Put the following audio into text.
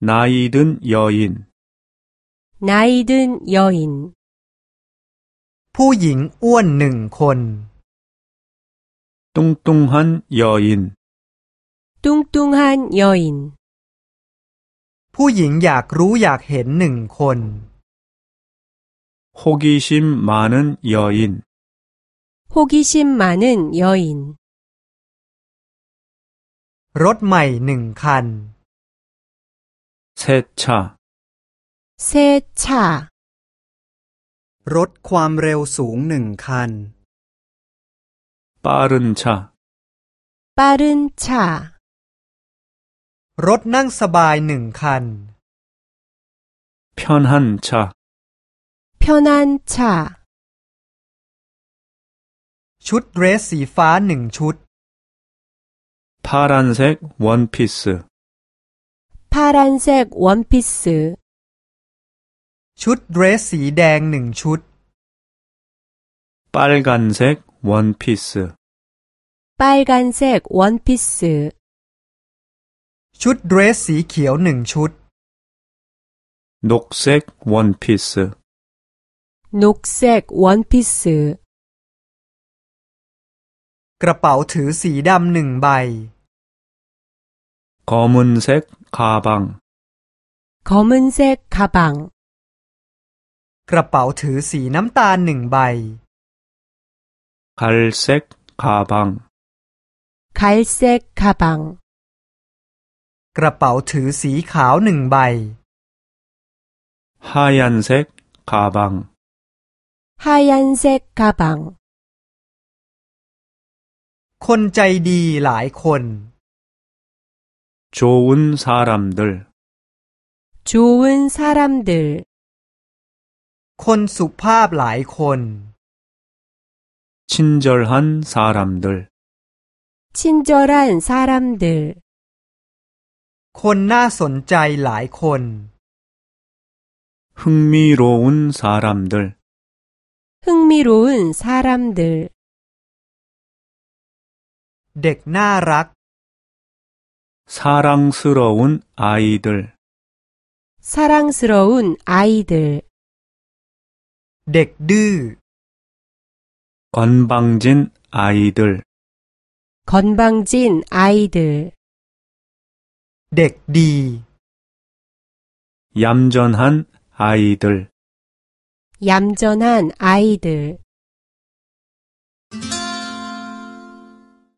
나이 든 여인, 나이 든 여인, ผู้หญิงอ้วนหนึ่งคน 뚱뚱한 여인, 뚱뚱한 여인, ผู้หญิงอยากรู้อยากเห็นหนึ่งคน 호기심 많은 여인, 호기심 많은 여인, รถใหม่หนึ่งคัน 새 차, 새 차, รถความเร็วสูงหนึ่งคัน 빠른 차, 빠른 차, รถนั่งสบายหนึ่งคัน 편한 차, 편한 차, ชุดเดรสสีฟ้าหนึ่งชุด 파란색 원피스, 파란색 원피스, ชุดเดรสสีแดงหนึ่งชุด 빨간색 원피스, 빨간색 원피스, ชุดเดรสสีเขียวหนึ่งชุด 녹색 원피스, 녹색 원피스, กระเป๋าถือสีดำหนึ่งใบ 검은색 가방, 검은색 가방, กระเป๋าถือสีน้ำตาลหนึ่งใบ 갈색 가방, 갈색 가방, กระเป๋าถือสีขาวหนึ่งใบ 하얀색 가방, 하얀색 가방, คนใจดีหลายคน 좋은 사람들, 좋은 사람들, คนสุภาพหลายคน 친절한 사람들, 친절한 사람들, คนน่าสนใจหลายคน 흥미로운 사람들, 흥미로운 사람들, เด็กน่ารัก 사랑스러운 아이들, 사랑스러운 아이들, เด็กดื้อ 건방진 아이들, 건방진 아이들, เด็กดี 얌전한 아이들, 얌전한 아이들,